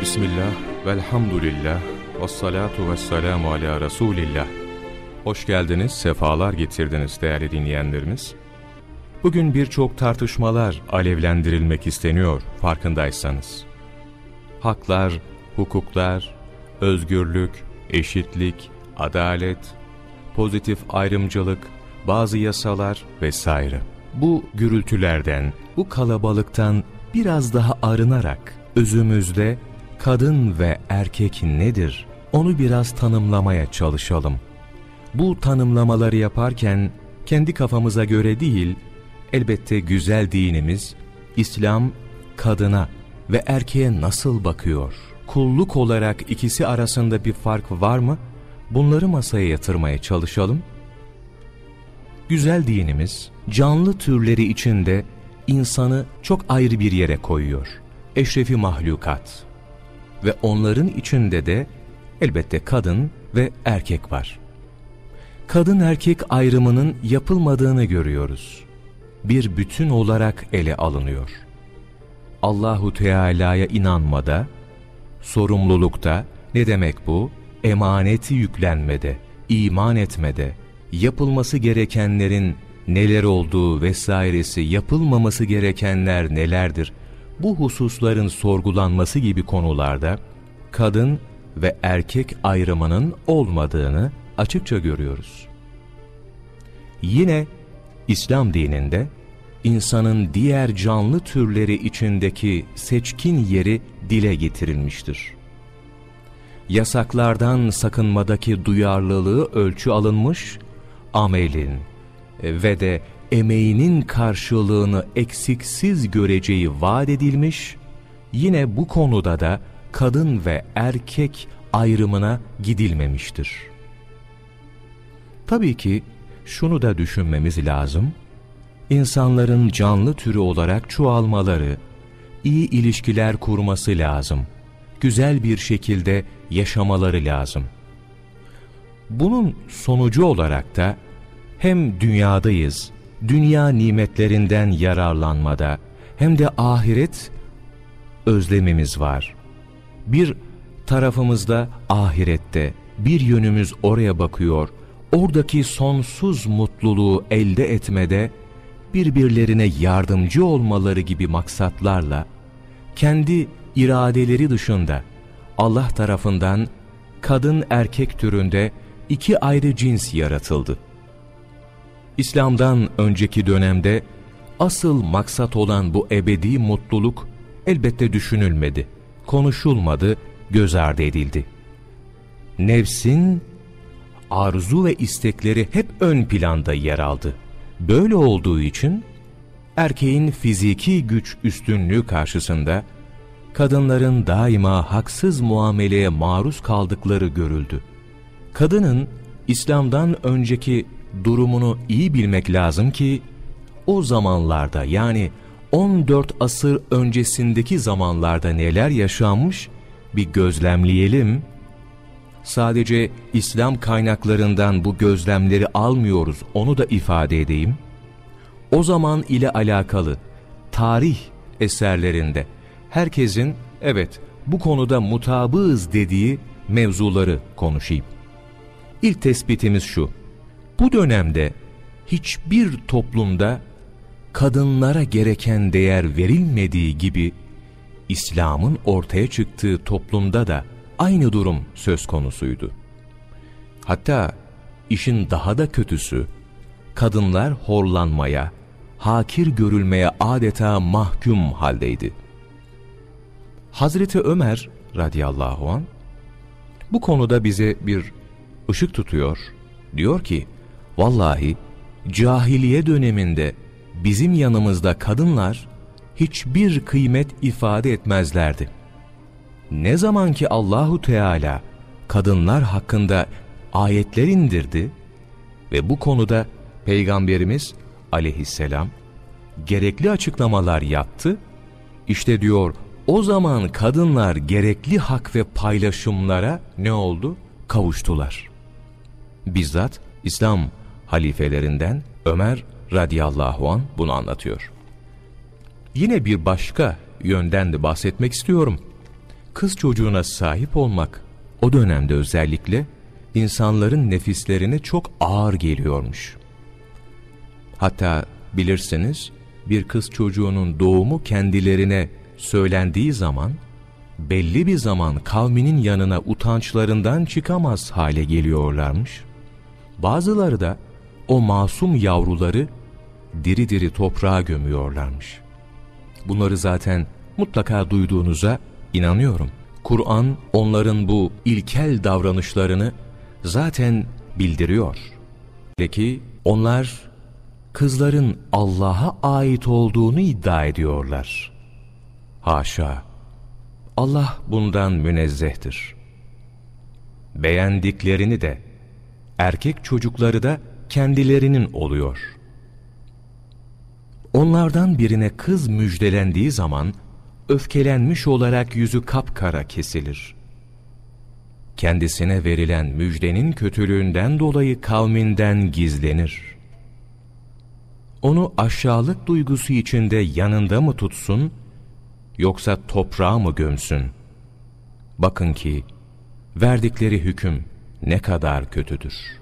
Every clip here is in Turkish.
Bismillah, velhamdülillah, ve salatu ve selamu ala Resulillah. Hoş geldiniz, sefalar getirdiniz değerli dinleyenlerimiz. Bugün birçok tartışmalar alevlendirilmek isteniyor farkındaysanız. Haklar, hukuklar, özgürlük, eşitlik, adalet, pozitif ayrımcılık, bazı yasalar vesaire. Bu gürültülerden, bu kalabalıktan biraz daha arınarak özümüzde kadın ve erkek nedir? Onu biraz tanımlamaya çalışalım. Bu tanımlamaları yaparken kendi kafamıza göre değil, elbette güzel dinimiz, İslam kadına ve erkeğe nasıl bakıyor? Kulluk olarak ikisi arasında bir fark var mı? Bunları masaya yatırmaya çalışalım. Güzel dinimiz, canlı türleri içinde insanı çok ayrı bir yere koyuyor. Eşrefi mahlukat ve onların içinde de elbette kadın ve erkek var. Kadın erkek ayrımının yapılmadığını görüyoruz. Bir bütün olarak ele alınıyor. Allahu Teala'ya inanmada, sorumlulukta, ne demek bu? Emaneti yüklenmede, iman etmede, yapılması gerekenlerin neler olduğu vesairesi, yapılmaması gerekenler nelerdir? Bu hususların sorgulanması gibi konularda kadın ve erkek ayrımının olmadığını açıkça görüyoruz. Yine İslam dininde insanın diğer canlı türleri içindeki seçkin yeri dile getirilmiştir. Yasaklardan sakınmadaki duyarlılığı ölçü alınmış, amelin ve de emeğinin karşılığını eksiksiz göreceği vaat edilmiş, yine bu konuda da kadın ve erkek ayrımına gidilmemiştir. Tabii ki şunu da düşünmemiz lazım, insanların canlı türü olarak çoğalmaları, iyi ilişkiler kurması lazım, güzel bir şekilde yaşamaları lazım. Bunun sonucu olarak da hem dünyadayız dünya nimetlerinden yararlanmada hem de ahiret özlemimiz var. Bir tarafımızda ahirette, bir yönümüz oraya bakıyor, oradaki sonsuz mutluluğu elde etmede birbirlerine yardımcı olmaları gibi maksatlarla, kendi iradeleri dışında Allah tarafından kadın erkek türünde iki ayrı cins yaratıldı. İslam'dan önceki dönemde asıl maksat olan bu ebedi mutluluk elbette düşünülmedi, konuşulmadı, göz ardı edildi. Nefsin arzu ve istekleri hep ön planda yer aldı. Böyle olduğu için erkeğin fiziki güç üstünlüğü karşısında kadınların daima haksız muameleye maruz kaldıkları görüldü. Kadının İslam'dan önceki durumunu iyi bilmek lazım ki o zamanlarda yani 14 asır öncesindeki zamanlarda neler yaşanmış bir gözlemleyelim. Sadece İslam kaynaklarından bu gözlemleri almıyoruz onu da ifade edeyim. O zaman ile alakalı tarih eserlerinde herkesin evet bu konuda mutabığız dediği mevzuları konuşayım. İlk tespitimiz şu. Bu dönemde hiçbir toplumda kadınlara gereken değer verilmediği gibi İslam'ın ortaya çıktığı toplumda da aynı durum söz konusuydu. Hatta işin daha da kötüsü kadınlar horlanmaya, hakir görülmeye adeta mahkum haldeydi. Hazreti Ömer radıyallahu an bu konuda bize bir ışık tutuyor. Diyor ki, Vallahi cahiliye döneminde bizim yanımızda kadınlar hiçbir kıymet ifade etmezlerdi. Ne zaman ki Allahu Teala kadınlar hakkında ayetler indirdi ve bu konuda Peygamberimiz aleyhisselam gerekli açıklamalar yaptı. İşte diyor o zaman kadınlar gerekli hak ve paylaşımlara ne oldu? Kavuştular. Bizzat İslam halifelerinden Ömer radıyallahu an bunu anlatıyor. Yine bir başka yönden de bahsetmek istiyorum. kız çocuğuna sahip olmak o dönemde özellikle insanların nefislerine çok ağır geliyormuş. Hatta bilirsiniz bir kız çocuğunun doğumu kendilerine söylendiği zaman belli bir zaman kavminin yanına utançlarından çıkamaz hale geliyorlarmış. Bazıları da o masum yavruları diri diri toprağa gömüyorlarmış. Bunları zaten mutlaka duyduğunuza inanıyorum. Kur'an onların bu ilkel davranışlarını zaten bildiriyor. Peki onlar kızların Allah'a ait olduğunu iddia ediyorlar. Haşa! Allah bundan münezzehtir. Beğendiklerini de, erkek çocukları da kendilerinin oluyor. Onlardan birine kız müjdelendiği zaman, öfkelenmiş olarak yüzü kapkara kesilir. Kendisine verilen müjdenin kötülüğünden dolayı kavminden gizlenir. Onu aşağılık duygusu içinde yanında mı tutsun, yoksa toprağa mı gömsün? Bakın ki, verdikleri hüküm ne kadar kötüdür.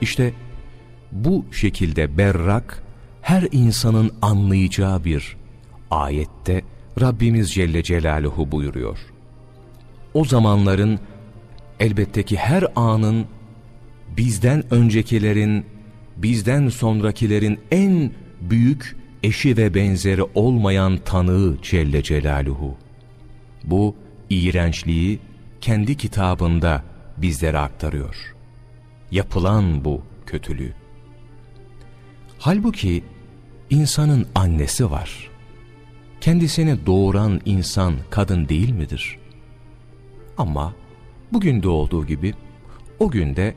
İşte bu şekilde berrak, her insanın anlayacağı bir ayette Rabbimiz Celle Celaluhu buyuruyor. O zamanların elbette ki her anın bizden öncekilerin, bizden sonrakilerin en büyük eşi ve benzeri olmayan tanığı Celle Celaluhu. Bu iğrençliği kendi kitabında bizlere aktarıyor. Yapılan bu kötülüğü. Halbuki insanın annesi var kendisini doğuran insan kadın değil midir? Ama bugün de olduğu gibi o günde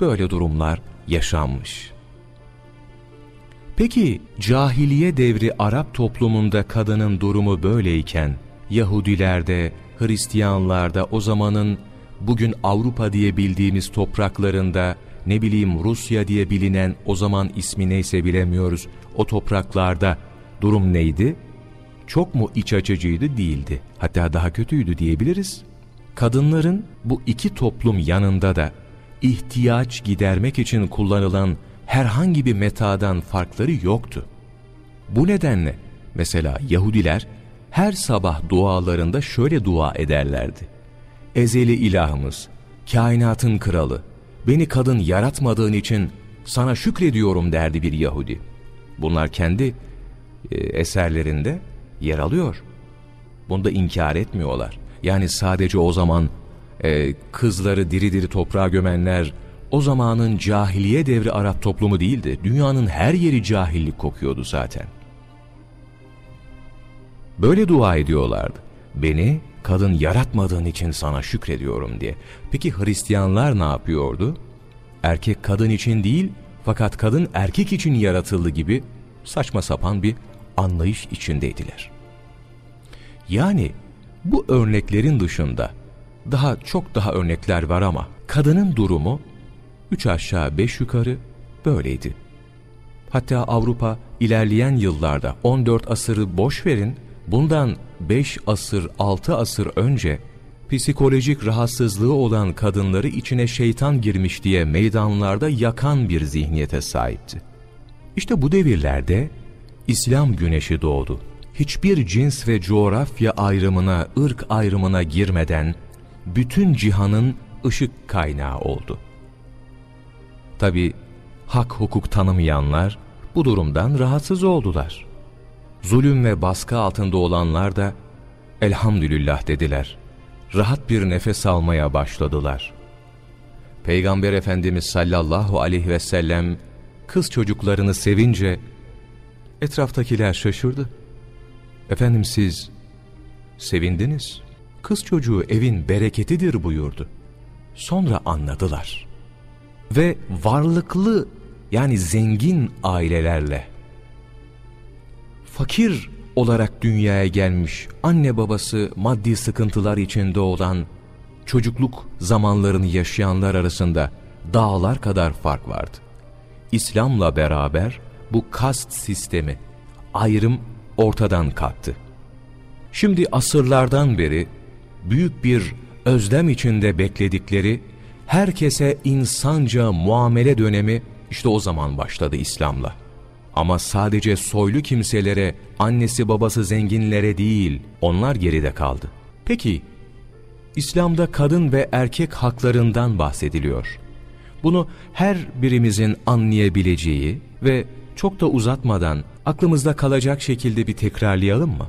böyle durumlar yaşanmış. Peki cahiliye devri Arap toplumunda kadının durumu böyleyken Yahudilerde, Hristiyanlarda o zamanın bugün Avrupa diye bildiğimiz topraklarında ne bileyim Rusya diye bilinen o zaman ismi neyse bilemiyoruz o topraklarda durum neydi? çok mu iç açıcıydı değildi. Hatta daha kötüydü diyebiliriz. Kadınların bu iki toplum yanında da ihtiyaç gidermek için kullanılan herhangi bir metadan farkları yoktu. Bu nedenle mesela Yahudiler her sabah dualarında şöyle dua ederlerdi. Ezeli ilahımız, kainatın kralı, beni kadın yaratmadığın için sana şükrediyorum derdi bir Yahudi. Bunlar kendi e, eserlerinde yer alıyor. Bunu da inkar etmiyorlar. Yani sadece o zaman e, kızları diri diri toprağa gömenler o zamanın cahiliye devri Arap toplumu değildi. Dünyanın her yeri cahillik kokuyordu zaten. Böyle dua ediyorlardı. Beni kadın yaratmadığın için sana şükrediyorum diye. Peki Hristiyanlar ne yapıyordu? Erkek kadın için değil fakat kadın erkek için yaratıldı gibi saçma sapan bir anlayış içindeydiler. Yani bu örneklerin dışında daha çok daha örnekler var ama kadının durumu üç aşağı beş yukarı böyleydi. Hatta Avrupa ilerleyen yıllarda 14 asırı boş verin, bundan 5 asır 6 asır önce psikolojik rahatsızlığı olan kadınları içine şeytan girmiş diye meydanlarda yakan bir zihniyete sahipti. İşte bu devirlerde İslam güneşi doğdu hiçbir cins ve coğrafya ayrımına, ırk ayrımına girmeden bütün cihanın ışık kaynağı oldu. Tabi hak hukuk tanımayanlar bu durumdan rahatsız oldular. Zulüm ve baskı altında olanlar da elhamdülillah dediler. Rahat bir nefes almaya başladılar. Peygamber Efendimiz sallallahu aleyhi ve sellem kız çocuklarını sevince etraftakiler şaşırdı. Efendim siz sevindiniz. Kız çocuğu evin bereketidir buyurdu. Sonra anladılar. Ve varlıklı yani zengin ailelerle fakir olarak dünyaya gelmiş anne babası maddi sıkıntılar içinde olan çocukluk zamanlarını yaşayanlar arasında dağlar kadar fark vardı. İslam'la beraber bu kast sistemi, ayrım ortadan kalktı. Şimdi asırlardan beri büyük bir özlem içinde bekledikleri herkese insanca muamele dönemi işte o zaman başladı İslam'la. Ama sadece soylu kimselere, annesi babası zenginlere değil, onlar geride kaldı. Peki, İslam'da kadın ve erkek haklarından bahsediliyor. Bunu her birimizin anlayabileceği ve çok da uzatmadan aklımızda kalacak şekilde bir tekrarlayalım mı?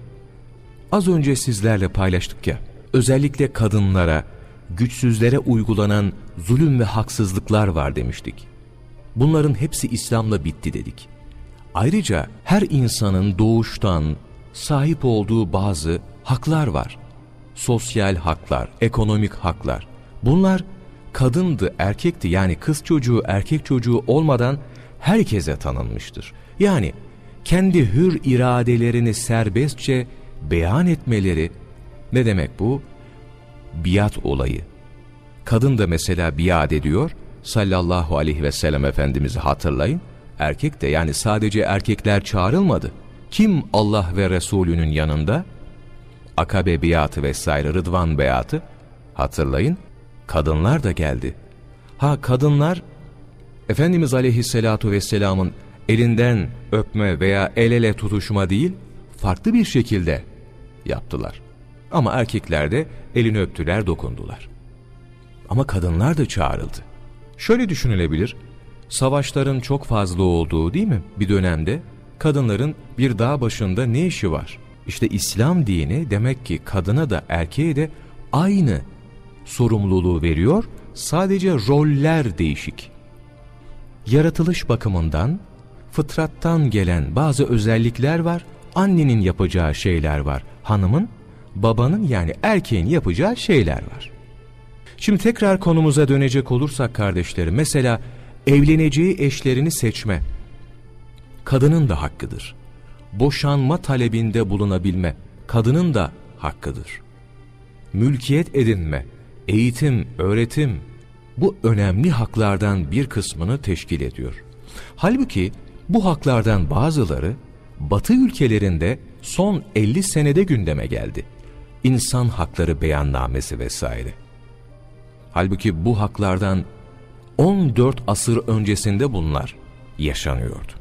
Az önce sizlerle paylaştık ya, özellikle kadınlara, güçsüzlere uygulanan zulüm ve haksızlıklar var demiştik. Bunların hepsi İslam'la bitti dedik. Ayrıca her insanın doğuştan sahip olduğu bazı haklar var. Sosyal haklar, ekonomik haklar. Bunlar kadındı, erkekti yani kız çocuğu, erkek çocuğu olmadan herkese tanınmıştır. Yani kendi hür iradelerini serbestçe beyan etmeleri ne demek bu? Biat olayı. Kadın da mesela biat ediyor sallallahu aleyhi ve sellem Efendimiz'i hatırlayın. Erkek de yani sadece erkekler çağrılmadı. Kim Allah ve Resulünün yanında? Akabe biatı vesaire Rıdvan biatı hatırlayın. Kadınlar da geldi. Ha kadınlar Efendimiz aleyhissalatu vesselamın elinden öpme veya el ele tutuşma değil farklı bir şekilde yaptılar. Ama erkekler de elini öptüler dokundular. Ama kadınlar da çağrıldı. Şöyle düşünülebilir, savaşların çok fazla olduğu değil mi bir dönemde kadınların bir dağ başında ne işi var? İşte İslam dini demek ki kadına da erkeğe de aynı sorumluluğu veriyor, sadece roller değişik. Yaratılış bakımından, fıtrattan gelen bazı özellikler var, annenin yapacağı şeyler var, hanımın, babanın yani erkeğin yapacağı şeyler var. Şimdi tekrar konumuza dönecek olursak kardeşlerim, mesela evleneceği eşlerini seçme, kadının da hakkıdır. Boşanma talebinde bulunabilme, kadının da hakkıdır. Mülkiyet edinme, eğitim, öğretim, bu önemli haklardan bir kısmını teşkil ediyor. Halbuki bu haklardan bazıları Batı ülkelerinde son 50 senede gündeme geldi. İnsan hakları beyannamesi vesaire. Halbuki bu haklardan 14 asır öncesinde bunlar yaşanıyordu.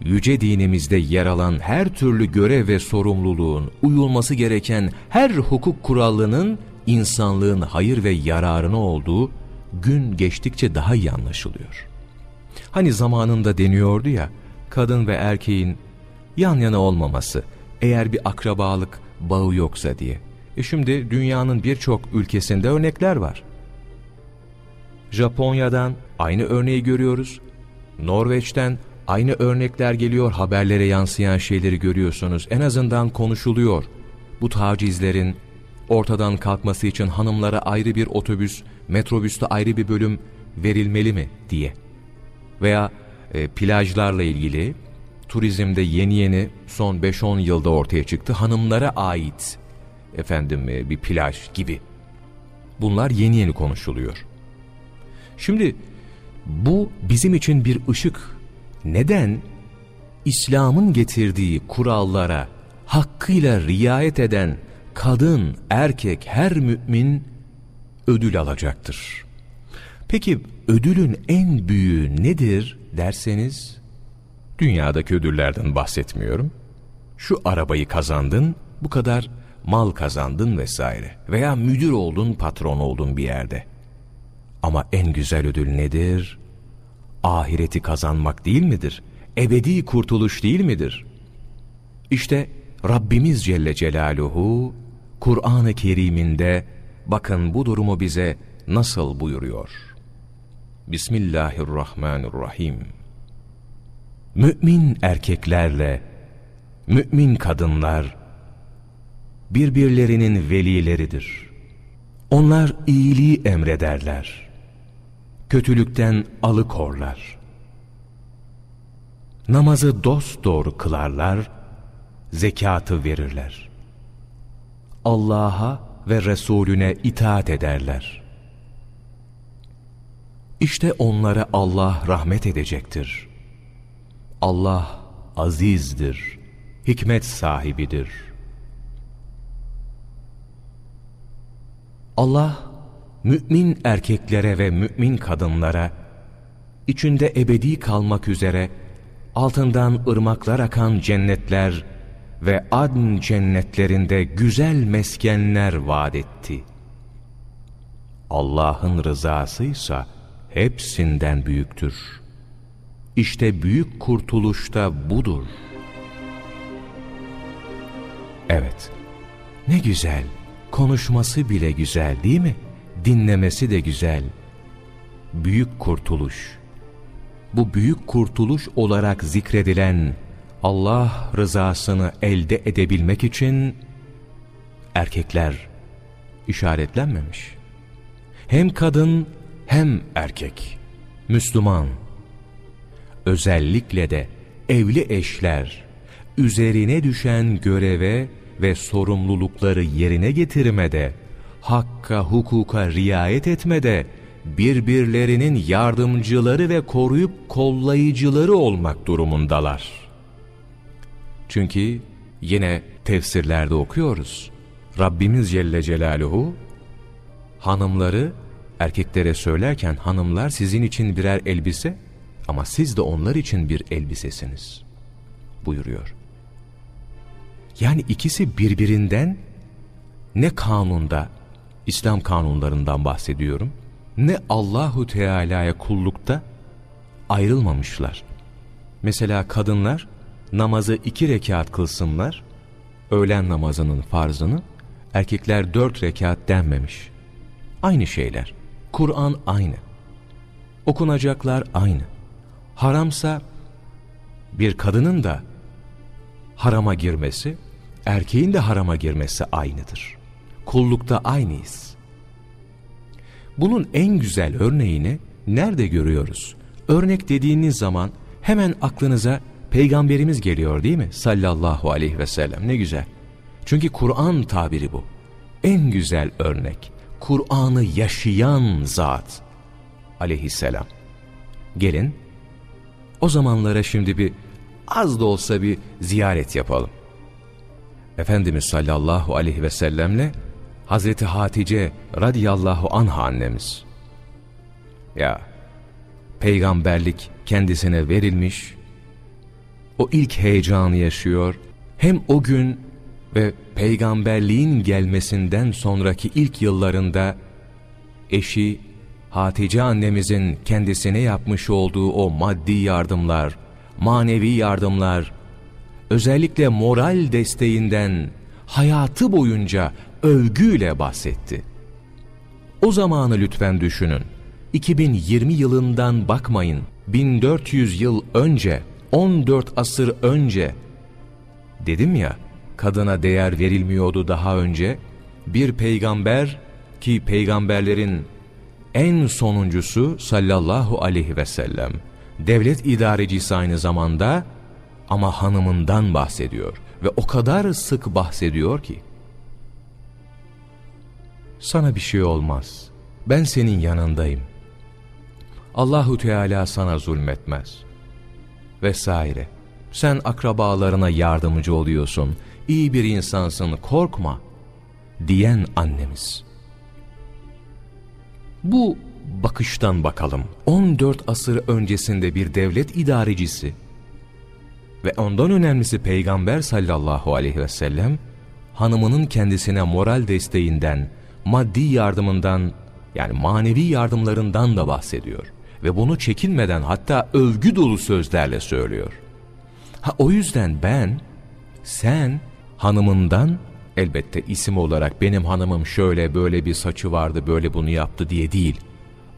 Yüce dinimizde yer alan her türlü görev ve sorumluluğun, uyulması gereken her hukuk kuralının insanlığın hayır ve yararına olduğu gün geçtikçe daha iyi anlaşılıyor. Hani zamanında deniyordu ya, kadın ve erkeğin yan yana olmaması, eğer bir akrabalık bağı yoksa diye. E şimdi dünyanın birçok ülkesinde örnekler var. Japonya'dan aynı örneği görüyoruz. Norveç'ten aynı örnekler geliyor, haberlere yansıyan şeyleri görüyorsunuz. En azından konuşuluyor. Bu tacizlerin ortadan kalkması için hanımlara ayrı bir otobüs, metrobüste ayrı bir bölüm verilmeli mi diye. Veya e, plajlarla ilgili turizmde yeni yeni son 5-10 yılda ortaya çıktı. Hanımlara ait efendim e, bir plaj gibi. Bunlar yeni yeni konuşuluyor. Şimdi bu bizim için bir ışık. Neden? İslam'ın getirdiği kurallara hakkıyla riayet eden kadın, erkek, her mümin ödül alacaktır. Peki ödülün en büyüğü nedir derseniz, dünyadaki ödüllerden bahsetmiyorum. Şu arabayı kazandın, bu kadar mal kazandın vesaire. Veya müdür oldun, patron oldun bir yerde. Ama en güzel ödül nedir? Ahireti kazanmak değil midir? Ebedi kurtuluş değil midir? İşte Rabbimiz Celle Celaluhu Kur'an-ı Kerim'inde bakın bu durumu bize nasıl buyuruyor. Bismillahirrahmanirrahim. Mümin erkeklerle mümin kadınlar birbirlerinin velileridir. Onlar iyiliği emrederler kötülükten alıkorlar. Namazı dost doğru kılarlar, zekatı verirler. Allah'a ve Resulüne itaat ederler. İşte onlara Allah rahmet edecektir. Allah azizdir, hikmet sahibidir. Allah mümin erkeklere ve mümin kadınlara içinde ebedi kalmak üzere altından ırmaklar akan cennetler ve adn cennetlerinde güzel meskenler vaat etti. Allah'ın rızasıysa hepsinden büyüktür. İşte büyük kurtuluş da budur. Evet, ne güzel, konuşması bile güzel değil mi? Dinlemesi de güzel. Büyük kurtuluş. Bu büyük kurtuluş olarak zikredilen Allah rızasını elde edebilmek için erkekler işaretlenmemiş. Hem kadın hem erkek, Müslüman, özellikle de evli eşler, üzerine düşen göreve ve sorumlulukları yerine getirmede, hakka hukuka riayet etmede, birbirlerinin yardımcıları ve koruyup kollayıcıları olmak durumundalar. Çünkü yine tefsirlerde okuyoruz. Rabbimiz Celle Celaluhu hanımları erkeklere söylerken hanımlar sizin için birer elbise ama siz de onlar için bir elbisesiniz buyuruyor. Yani ikisi birbirinden ne kanunda, İslam kanunlarından bahsediyorum, ne Allahu Teala'ya kullukta ayrılmamışlar. Mesela kadınlar namazı iki rekat kılsınlar, öğlen namazının farzını, erkekler dört rekat denmemiş. Aynı şeyler. Kur'an aynı. Okunacaklar aynı. Haramsa bir kadının da harama girmesi, erkeğin de harama girmesi aynıdır. Kullukta aynıyız. Bunun en güzel örneğini nerede görüyoruz? Örnek dediğiniz zaman hemen aklınıza peygamberimiz geliyor değil mi? Sallallahu aleyhi ve sellem ne güzel. Çünkü Kur'an tabiri bu. En güzel örnek. Kur'an'ı yaşayan zat aleyhisselam. Gelin o zamanlara şimdi bir az da olsa bir ziyaret yapalım. Efendimiz sallallahu aleyhi ve sellemle Hazreti Hatice radiyallahu anha annemiz. Ya peygamberlik kendisine verilmiş, o ilk heyecanı yaşıyor, hem o gün ve peygamberliğin gelmesinden sonraki ilk yıllarında eşi Hatice annemizin kendisine yapmış olduğu o maddi yardımlar, manevi yardımlar, özellikle moral desteğinden hayatı boyunca övgüyle bahsetti. O zamanı lütfen düşünün. 2020 yılından bakmayın. 1400 yıl önce, 14 asır önce dedim ya, kadına değer verilmiyordu daha önce. Bir peygamber ki peygamberlerin en sonuncusu sallallahu aleyhi ve sellem devlet idarecisi aynı zamanda ama hanımından bahsediyor ve o kadar sık bahsediyor ki sana bir şey olmaz. Ben senin yanındayım. Allahu Teala sana zulmetmez. Vesaire. Sen akrabalarına yardımcı oluyorsun. İyi bir insansın korkma diyen annemiz. Bu bakıştan bakalım. 14 asır öncesinde bir devlet idarecisi ve ondan önemlisi Peygamber sallallahu aleyhi ve sellem hanımının kendisine moral desteğinden, maddi yardımından yani manevi yardımlarından da bahsediyor. Ve bunu çekinmeden hatta övgü dolu sözlerle söylüyor. Ha o yüzden ben, sen hanımından elbette isim olarak benim hanımım şöyle böyle bir saçı vardı böyle bunu yaptı diye değil.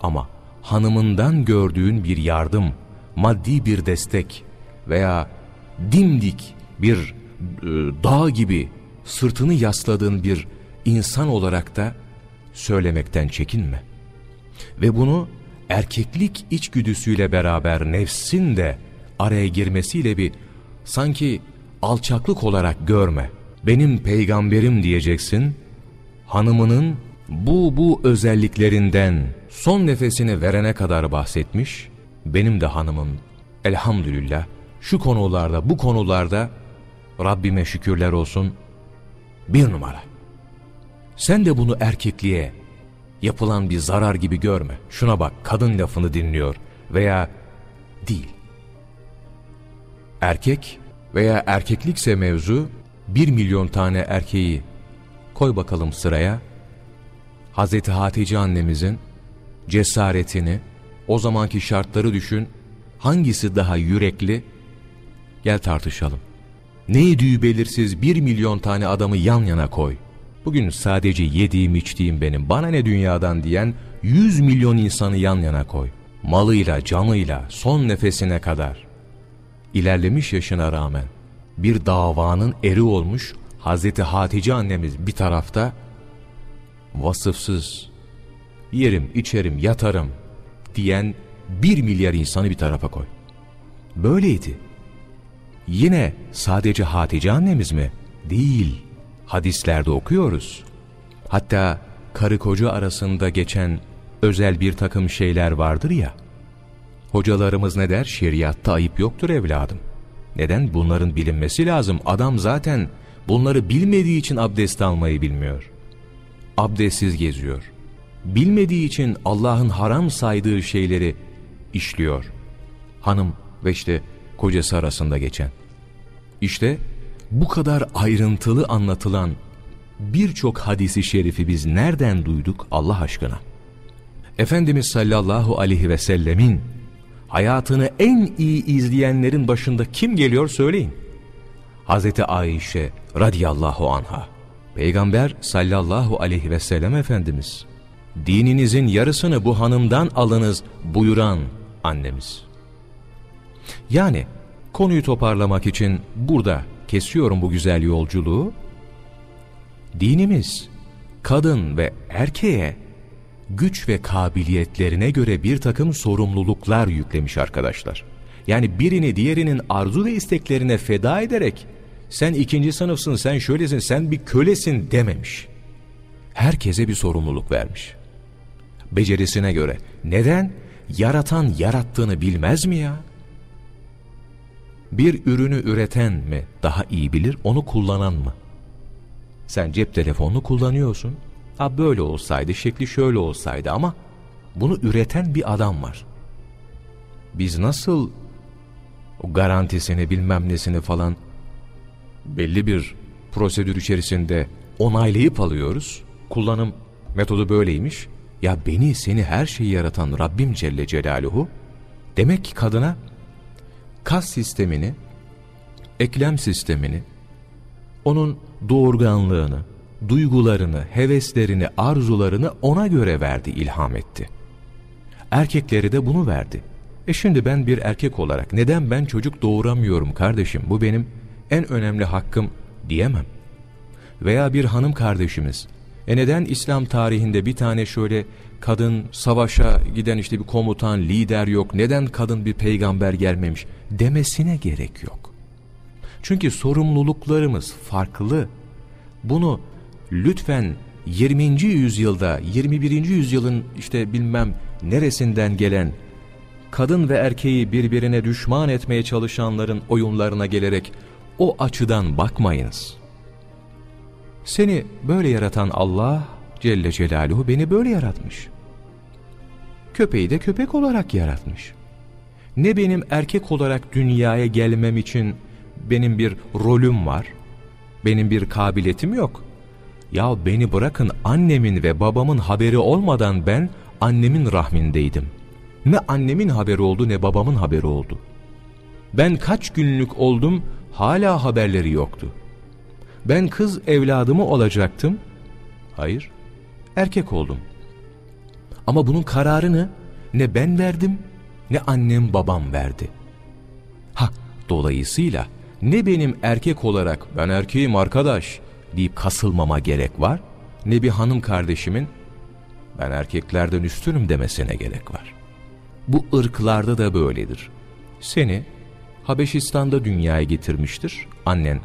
Ama hanımından gördüğün bir yardım, maddi bir destek veya dimdik bir e, dağ gibi sırtını yasladığın bir insan olarak da söylemekten çekinme. Ve bunu erkeklik içgüdüsüyle beraber nefsin de araya girmesiyle bir sanki alçaklık olarak görme. Benim peygamberim diyeceksin, hanımının bu bu özelliklerinden son nefesini verene kadar bahsetmiş, benim de hanımım elhamdülillah şu konularda bu konularda Rabbime şükürler olsun bir numara. Sen de bunu erkekliğe yapılan bir zarar gibi görme. Şuna bak kadın lafını dinliyor veya değil. Erkek veya erkeklikse mevzu bir milyon tane erkeği koy bakalım sıraya. Hazreti Hatice annemizin cesaretini, o zamanki şartları düşün, hangisi daha yürekli? Gel tartışalım. Neydi belirsiz bir milyon tane adamı yan yana koy. Bugün sadece yediğim içtiğim benim, bana ne dünyadan diyen yüz milyon insanı yan yana koy. Malıyla, canıyla, son nefesine kadar. İlerlemiş yaşına rağmen bir davanın eri olmuş Hazreti Hatice annemiz bir tarafta vasıfsız, yerim, içerim, yatarım diyen bir milyar insanı bir tarafa koy. Böyleydi. Yine sadece Hatice annemiz mi? Değil. Hadislerde okuyoruz. Hatta karı koca arasında geçen özel bir takım şeyler vardır ya. Hocalarımız ne der? Şeriatta ayıp yoktur evladım. Neden? Bunların bilinmesi lazım. Adam zaten bunları bilmediği için abdest almayı bilmiyor. Abdestsiz geziyor. Bilmediği için Allah'ın haram saydığı şeyleri işliyor. Hanım ve işte kocası arasında geçen. İşte bu kadar ayrıntılı anlatılan birçok hadisi şerifi biz nereden duyduk Allah aşkına? Efendimiz sallallahu aleyhi ve sellemin hayatını en iyi izleyenlerin başında kim geliyor söyleyin. Hazreti Ayşe radiyallahu anha. Peygamber sallallahu aleyhi ve sellem Efendimiz. Dininizin yarısını bu hanımdan alınız buyuran annemiz. Yani konuyu toparlamak için burada kesiyorum bu güzel yolculuğu. Dinimiz kadın ve erkeğe güç ve kabiliyetlerine göre bir takım sorumluluklar yüklemiş arkadaşlar. Yani birini diğerinin arzu ve isteklerine feda ederek sen ikinci sınıfsın, sen şöylesin, sen bir kölesin dememiş. Herkese bir sorumluluk vermiş. Becerisine göre. Neden? Yaratan yarattığını bilmez mi ya? Bir ürünü üreten mi daha iyi bilir, onu kullanan mı? Sen cep telefonunu kullanıyorsun. Ha böyle olsaydı, şekli şöyle olsaydı ama bunu üreten bir adam var. Biz nasıl o garantisini bilmem nesini falan belli bir prosedür içerisinde onaylayıp alıyoruz. Kullanım metodu böyleymiş. Ya beni seni her şeyi yaratan Rabbim Celle Celaluhu demek ki kadına kas sistemini, eklem sistemini, onun doğurganlığını, duygularını, heveslerini, arzularını ona göre verdi, ilham etti. Erkekleri de bunu verdi. E şimdi ben bir erkek olarak neden ben çocuk doğuramıyorum kardeşim bu benim en önemli hakkım diyemem. Veya bir hanım kardeşimiz e neden İslam tarihinde bir tane şöyle kadın savaşa giden işte bir komutan, lider yok, neden kadın bir peygamber gelmemiş demesine gerek yok. Çünkü sorumluluklarımız farklı. Bunu lütfen 20. yüzyılda, 21. yüzyılın işte bilmem neresinden gelen kadın ve erkeği birbirine düşman etmeye çalışanların oyunlarına gelerek o açıdan bakmayınız. Seni böyle yaratan Allah Celle Celaluhu beni böyle yaratmış. Köpeği de köpek olarak yaratmış. Ne benim erkek olarak dünyaya gelmem için benim bir rolüm var, benim bir kabiliyetim yok. Ya beni bırakın annemin ve babamın haberi olmadan ben annemin rahmindeydim. Ne annemin haberi oldu ne babamın haberi oldu. Ben kaç günlük oldum hala haberleri yoktu. Ben kız evladımı olacaktım. Hayır, erkek oldum. Ama bunun kararını ne ben verdim ne annem babam verdi. Ha, dolayısıyla ne benim erkek olarak ben erkeğim arkadaş deyip kasılmama gerek var ne bir hanım kardeşimin ben erkeklerden üstünüm demesine gerek var. Bu ırklarda da böyledir. Seni Habeşistan'da dünyaya getirmiştir annen.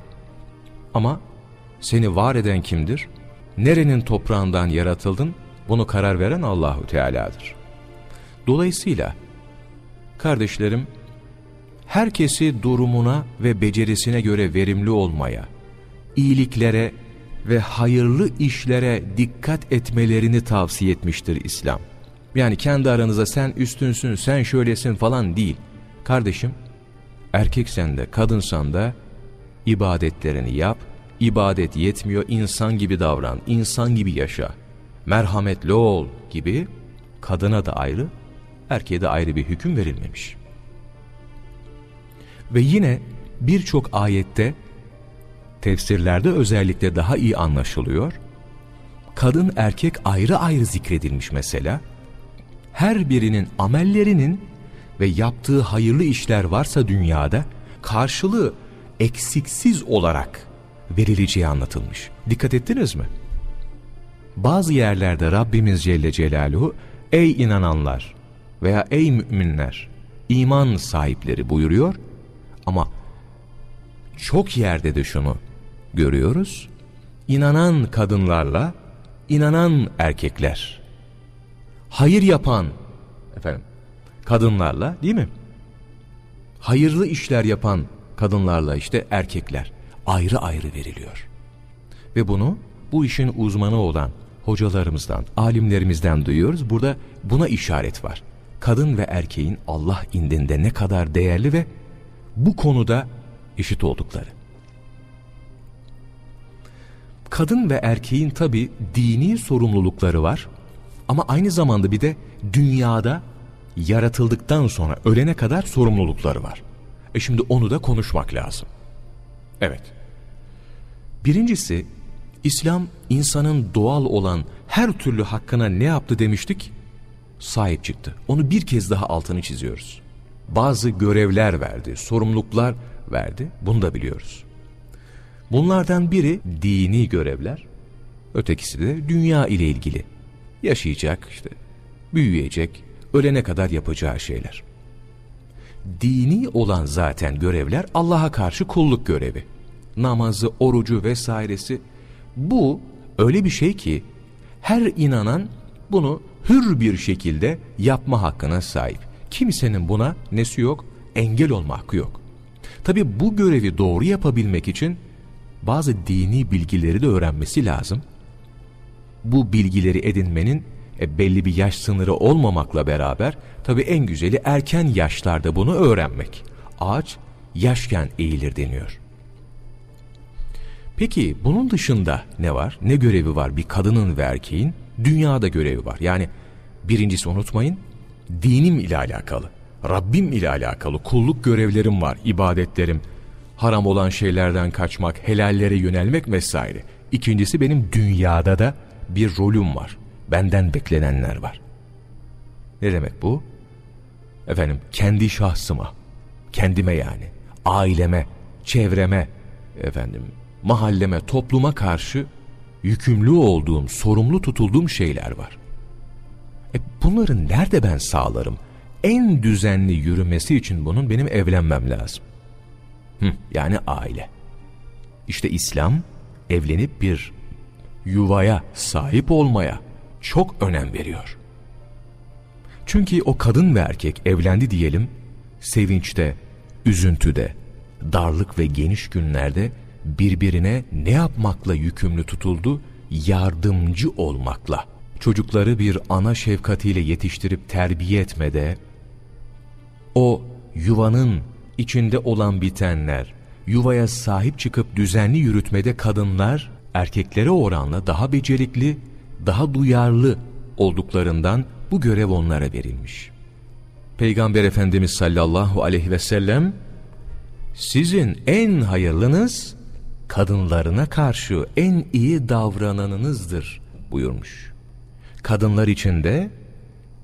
Ama seni var eden kimdir? Nerenin toprağından yaratıldın? Bunu karar veren Allahu Teala'dır. Dolayısıyla kardeşlerim herkesi durumuna ve becerisine göre verimli olmaya, iyiliklere ve hayırlı işlere dikkat etmelerini tavsiye etmiştir İslam. Yani kendi aranızda sen üstünsün, sen şöylesin falan değil. Kardeşim, erkeksen de kadınsan da ibadetlerini yap. İbadet yetmiyor, insan gibi davran, insan gibi yaşa. Merhametli ol gibi kadına da ayrı, erkeğe de ayrı bir hüküm verilmemiş. Ve yine birçok ayette, tefsirlerde özellikle daha iyi anlaşılıyor. Kadın erkek ayrı ayrı zikredilmiş mesela. Her birinin amellerinin ve yaptığı hayırlı işler varsa dünyada karşılığı eksiksiz olarak verileceği anlatılmış. Dikkat ettiniz mi? Bazı yerlerde Rabbimiz Celle Celaluhu ey inananlar veya ey müminler iman sahipleri buyuruyor ama çok yerde de şunu görüyoruz. İnanan kadınlarla inanan erkekler hayır yapan efendim kadınlarla değil mi? Hayırlı işler yapan kadınlarla işte erkekler ayrı ayrı veriliyor. Ve bunu bu işin uzmanı olan hocalarımızdan, alimlerimizden duyuyoruz. Burada buna işaret var. Kadın ve erkeğin Allah indinde ne kadar değerli ve bu konuda eşit oldukları. Kadın ve erkeğin tabi dini sorumlulukları var ama aynı zamanda bir de dünyada yaratıldıktan sonra ölene kadar sorumlulukları var. E şimdi onu da konuşmak lazım. Evet. Birincisi İslam insanın doğal olan her türlü hakkına ne yaptı demiştik? Sahip çıktı. Onu bir kez daha altını çiziyoruz. Bazı görevler verdi, sorumluluklar verdi. Bunu da biliyoruz. Bunlardan biri dini görevler, ötekisi de dünya ile ilgili. Yaşayacak, işte büyüyecek, ölene kadar yapacağı şeyler. Dini olan zaten görevler Allah'a karşı kulluk görevi. Namazı, orucu vesairesi. Bu öyle bir şey ki her inanan bunu hür bir şekilde yapma hakkına sahip. Kimsenin buna nesi yok? Engel olma hakkı yok. Tabi bu görevi doğru yapabilmek için bazı dini bilgileri de öğrenmesi lazım. Bu bilgileri edinmenin e, belli bir yaş sınırı olmamakla beraber tabi en güzeli erken yaşlarda bunu öğrenmek. Ağaç yaşken eğilir deniyor. Peki bunun dışında ne var? Ne görevi var bir kadının ve erkeğin? Dünyada görevi var. Yani birincisi unutmayın dinim ile alakalı. Rabbim ile alakalı kulluk görevlerim var, ibadetlerim, haram olan şeylerden kaçmak, helallere yönelmek vesaire. İkincisi benim dünyada da bir rolüm var. Benden beklenenler var. Ne demek bu? Efendim kendi şahsıma, kendime yani, aileme, çevreme, efendim mahalleme, topluma karşı yükümlü olduğum, sorumlu tutulduğum şeyler var. E bunları nerede ben sağlarım? En düzenli yürümesi için bunun benim evlenmem lazım. Hı, yani aile. İşte İslam evlenip bir yuvaya sahip olmaya çok önem veriyor. Çünkü o kadın ve erkek evlendi diyelim, sevinçte, üzüntüde, darlık ve geniş günlerde birbirine ne yapmakla yükümlü tutuldu? Yardımcı olmakla. Çocukları bir ana şefkatiyle yetiştirip terbiye etmede, o yuvanın içinde olan bitenler, yuvaya sahip çıkıp düzenli yürütmede kadınlar, erkeklere oranla daha becerikli, daha duyarlı olduklarından bu görev onlara verilmiş. Peygamber Efendimiz sallallahu aleyhi ve sellem, sizin en hayırlınız, kadınlarına karşı en iyi davrananınızdır buyurmuş. Kadınlar içinde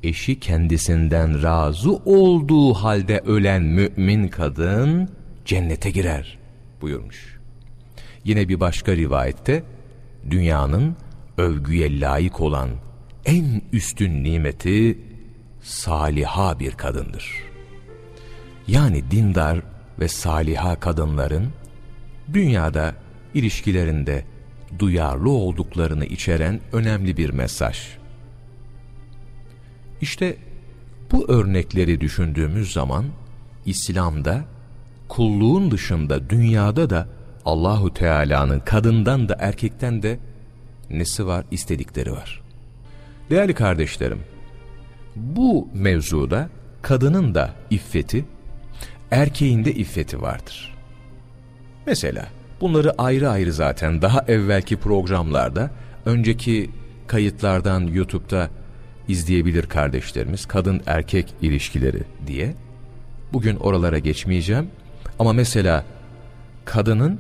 eşi kendisinden razı olduğu halde ölen mümin kadın cennete girer buyurmuş. Yine bir başka rivayette dünyanın övgüye layık olan en üstün nimeti saliha bir kadındır. Yani dindar ve saliha kadınların dünyada ilişkilerinde duyarlı olduklarını içeren önemli bir mesaj. İşte bu örnekleri düşündüğümüz zaman İslam'da kulluğun dışında dünyada da Allahu Teala'nın kadından da erkekten de nesi var, istedikleri var. Değerli kardeşlerim, bu mevzuda kadının da iffeti, erkeğin de iffeti vardır. Mesela bunları ayrı ayrı zaten daha evvelki programlarda, önceki kayıtlardan YouTube'da izleyebilir kardeşlerimiz kadın erkek ilişkileri diye. Bugün oralara geçmeyeceğim ama mesela kadının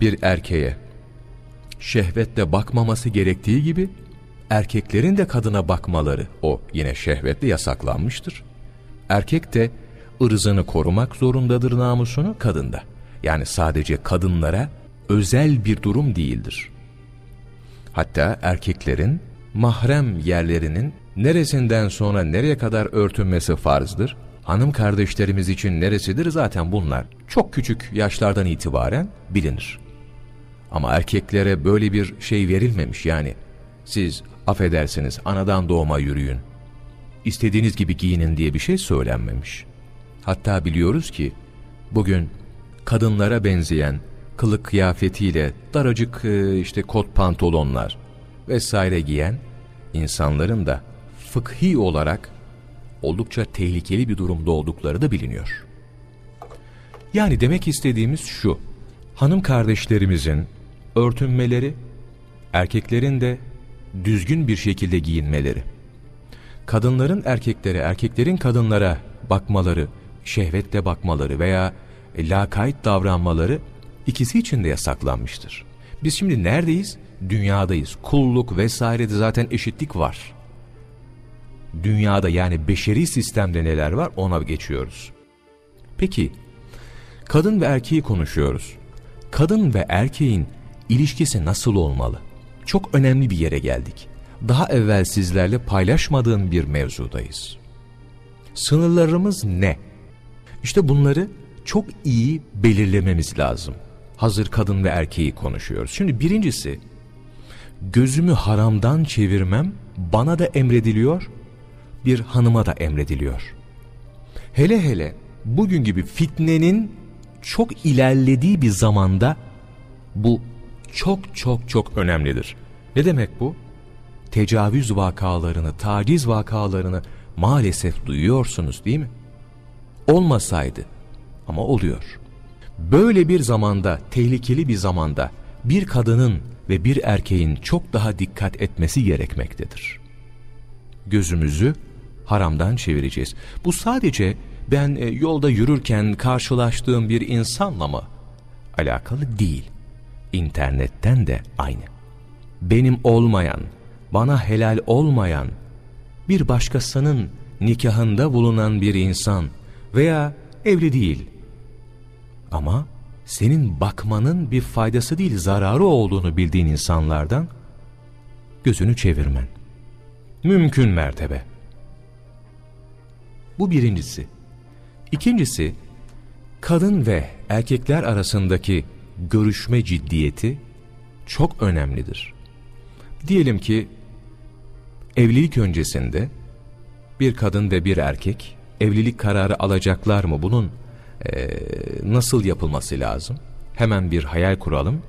bir erkeğe şehvetle bakmaması gerektiği gibi erkeklerin de kadına bakmaları o yine şehvetle yasaklanmıştır. Erkek de ırzını korumak zorundadır namusunu kadında. Yani sadece kadınlara özel bir durum değildir. Hatta erkeklerin mahrem yerlerinin neresinden sonra nereye kadar örtünmesi farzdır? Hanım kardeşlerimiz için neresidir zaten bunlar çok küçük yaşlardan itibaren bilinir. Ama erkeklere böyle bir şey verilmemiş yani siz affedersiniz anadan doğma yürüyün, istediğiniz gibi giyinin diye bir şey söylenmemiş. Hatta biliyoruz ki bugün kadınlara benzeyen kılık kıyafetiyle daracık e, işte kot pantolonlar vesaire giyen insanların da fıkhi olarak oldukça tehlikeli bir durumda oldukları da biliniyor. Yani demek istediğimiz şu, hanım kardeşlerimizin örtünmeleri, erkeklerin de düzgün bir şekilde giyinmeleri, kadınların erkeklere, erkeklerin kadınlara bakmaları, şehvetle bakmaları veya lakayt davranmaları ikisi için de yasaklanmıştır. Biz şimdi neredeyiz? Dünyadayız. Kulluk vesairede zaten eşitlik var. Dünyada yani beşeri sistemde neler var ona geçiyoruz. Peki, kadın ve erkeği konuşuyoruz. Kadın ve erkeğin ilişkisi nasıl olmalı? Çok önemli bir yere geldik. Daha evvel sizlerle paylaşmadığım bir mevzudayız. Sınırlarımız ne? İşte bunları çok iyi belirlememiz lazım. Hazır kadın ve erkeği konuşuyoruz. Şimdi birincisi, gözümü haramdan çevirmem bana da emrediliyor, bir hanıma da emrediliyor. Hele hele bugün gibi fitnenin çok ilerlediği bir zamanda bu çok çok çok önemlidir. Ne demek bu? Tecavüz vakalarını, taciz vakalarını maalesef duyuyorsunuz değil mi? Olmasaydı ama oluyor. Böyle bir zamanda, tehlikeli bir zamanda bir kadının ve bir erkeğin çok daha dikkat etmesi gerekmektedir. Gözümüzü haramdan çevireceğiz. Bu sadece ben e, yolda yürürken karşılaştığım bir insanla mı alakalı değil. İnternetten de aynı. Benim olmayan, bana helal olmayan, bir başkasının nikahında bulunan bir insan veya evli değil. Ama senin bakmanın bir faydası değil zararı olduğunu bildiğin insanlardan gözünü çevirmen. Mümkün mertebe. Bu birincisi. İkincisi, kadın ve erkekler arasındaki görüşme ciddiyeti çok önemlidir. Diyelim ki evlilik öncesinde bir kadın ve bir erkek evlilik kararı alacaklar mı? Bunun e, nasıl yapılması lazım? Hemen bir hayal kuralım.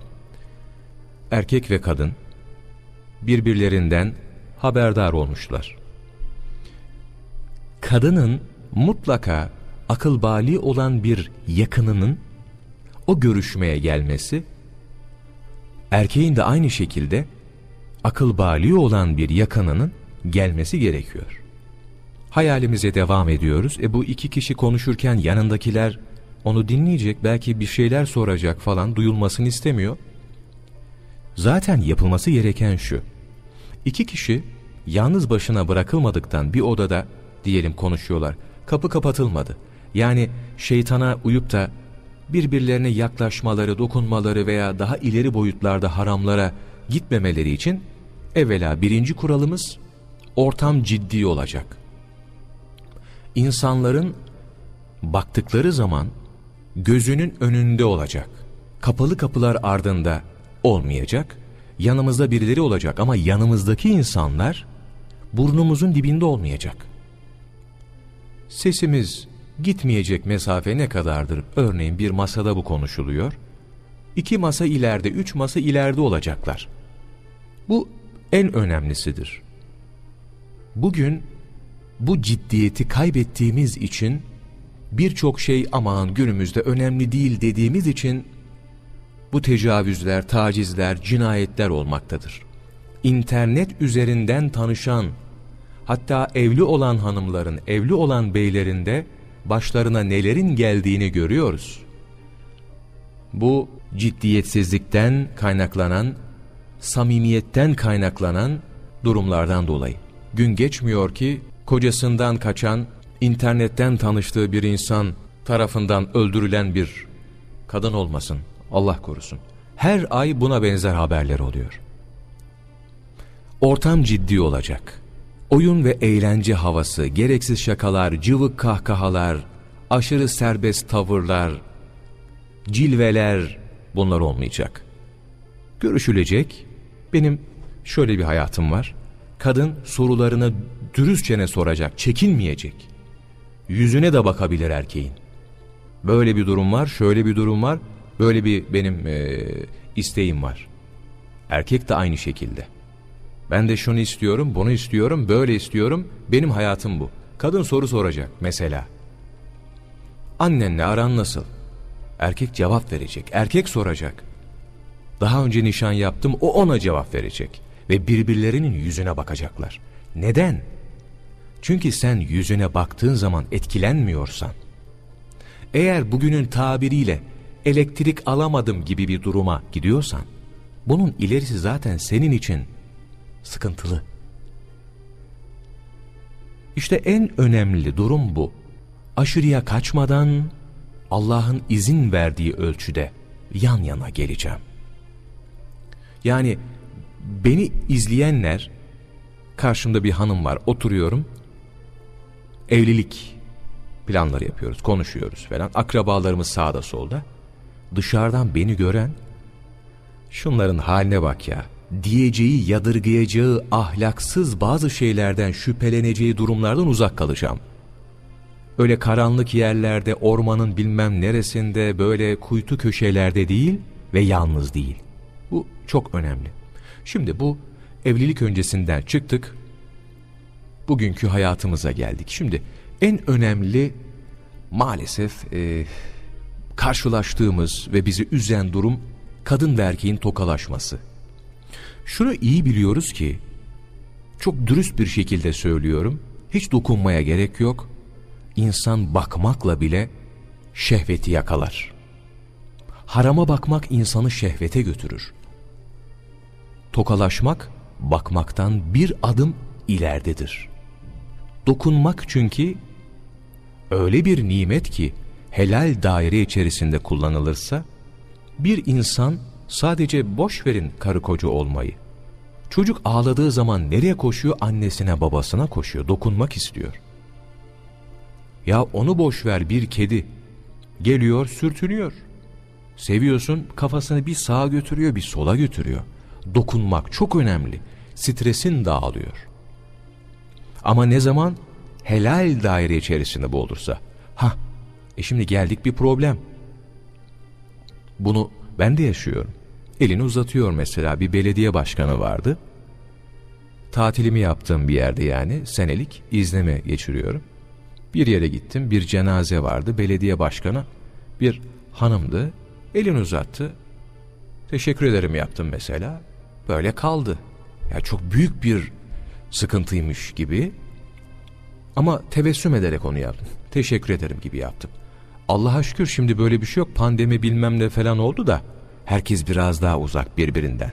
Erkek ve kadın birbirlerinden haberdar olmuşlar. Kadının mutlaka akıl bali olan bir yakınının o görüşmeye gelmesi, erkeğin de aynı şekilde akıl bali olan bir yakınının gelmesi gerekiyor. Hayalimize devam ediyoruz. E bu iki kişi konuşurken yanındakiler onu dinleyecek, belki bir şeyler soracak falan duyulmasını istemiyor. Zaten yapılması gereken şu. İki kişi yalnız başına bırakılmadıktan bir odada diyelim konuşuyorlar. Kapı kapatılmadı. Yani şeytana uyup da birbirlerine yaklaşmaları, dokunmaları veya daha ileri boyutlarda haramlara gitmemeleri için evvela birinci kuralımız ortam ciddi olacak. İnsanların baktıkları zaman gözünün önünde olacak. Kapalı kapılar ardında olmayacak. Yanımızda birileri olacak ama yanımızdaki insanlar burnumuzun dibinde olmayacak. Sesimiz gitmeyecek mesafe ne kadardır? Örneğin bir masada bu konuşuluyor. iki masa ileride, üç masa ileride olacaklar. Bu en önemlisidir. Bugün bu ciddiyeti kaybettiğimiz için birçok şey aman günümüzde önemli değil dediğimiz için bu tecavüzler, tacizler, cinayetler olmaktadır. İnternet üzerinden tanışan, hatta evli olan hanımların, evli olan beylerinde başlarına nelerin geldiğini görüyoruz. Bu ciddiyetsizlikten kaynaklanan, samimiyetten kaynaklanan durumlardan dolayı. Gün geçmiyor ki kocasından kaçan, internetten tanıştığı bir insan tarafından öldürülen bir kadın olmasın. Allah korusun. Her ay buna benzer haberler oluyor. Ortam ciddi olacak. Oyun ve eğlence havası, gereksiz şakalar, cıvık kahkahalar, aşırı serbest tavırlar, cilveler bunlar olmayacak. Görüşülecek. Benim şöyle bir hayatım var. Kadın sorularını dürüstçene soracak, çekinmeyecek. Yüzüne de bakabilir erkeğin. Böyle bir durum var, şöyle bir durum var, böyle bir benim e, isteğim var. Erkek de aynı şekilde. Ben de şunu istiyorum, bunu istiyorum, böyle istiyorum, benim hayatım bu. Kadın soru soracak mesela. Annenle aran nasıl? Erkek cevap verecek, erkek soracak. Daha önce nişan yaptım, o ona cevap verecek. Ve birbirlerinin yüzüne bakacaklar. Neden? Çünkü sen yüzüne baktığın zaman etkilenmiyorsan, eğer bugünün tabiriyle elektrik alamadım gibi bir duruma gidiyorsan, bunun ilerisi zaten senin için sıkıntılı. İşte en önemli durum bu. Aşırıya kaçmadan Allah'ın izin verdiği ölçüde yan yana geleceğim. Yani beni izleyenler, karşımda bir hanım var, oturuyorum, evlilik planları yapıyoruz, konuşuyoruz falan, akrabalarımız sağda solda. Dışarıdan beni gören, şunların haline bak ya, diyeceği, yadırgayacağı, ahlaksız bazı şeylerden şüpheleneceği durumlardan uzak kalacağım. Öyle karanlık yerlerde, ormanın bilmem neresinde, böyle kuytu köşelerde değil ve yalnız değil. Bu çok önemli. Şimdi bu evlilik öncesinden çıktık, bugünkü hayatımıza geldik. Şimdi en önemli maalesef e, karşılaştığımız ve bizi üzen durum kadın ve erkeğin tokalaşması. Şunu iyi biliyoruz ki, çok dürüst bir şekilde söylüyorum, hiç dokunmaya gerek yok, insan bakmakla bile şehveti yakalar. Harama bakmak insanı şehvete götürür. Tokalaşmak, bakmaktan bir adım ileridedir. Dokunmak çünkü öyle bir nimet ki helal daire içerisinde kullanılırsa bir insan sadece boş verin karı koca olmayı. Çocuk ağladığı zaman nereye koşuyor? Annesine babasına koşuyor. Dokunmak istiyor. Ya onu boş ver bir kedi. Geliyor sürtünüyor. Seviyorsun kafasını bir sağa götürüyor bir sola götürüyor. Dokunmak çok önemli. Stresin dağılıyor. Ama ne zaman? Helal daire içerisinde bu. Ha, e şimdi geldik bir problem. Bunu ben de yaşıyorum. Elini uzatıyor mesela bir belediye başkanı vardı. Tatilimi yaptığım bir yerde yani senelik izneme geçiriyorum. Bir yere gittim bir cenaze vardı belediye başkanı bir hanımdı elini uzattı. Teşekkür ederim yaptım mesela. Böyle kaldı. Ya çok büyük bir sıkıntıymış gibi. Ama tebessüm ederek onu yaptım. Teşekkür ederim gibi yaptım. Allah'a şükür şimdi böyle bir şey yok. Pandemi bilmem ne falan oldu da herkes biraz daha uzak birbirinden.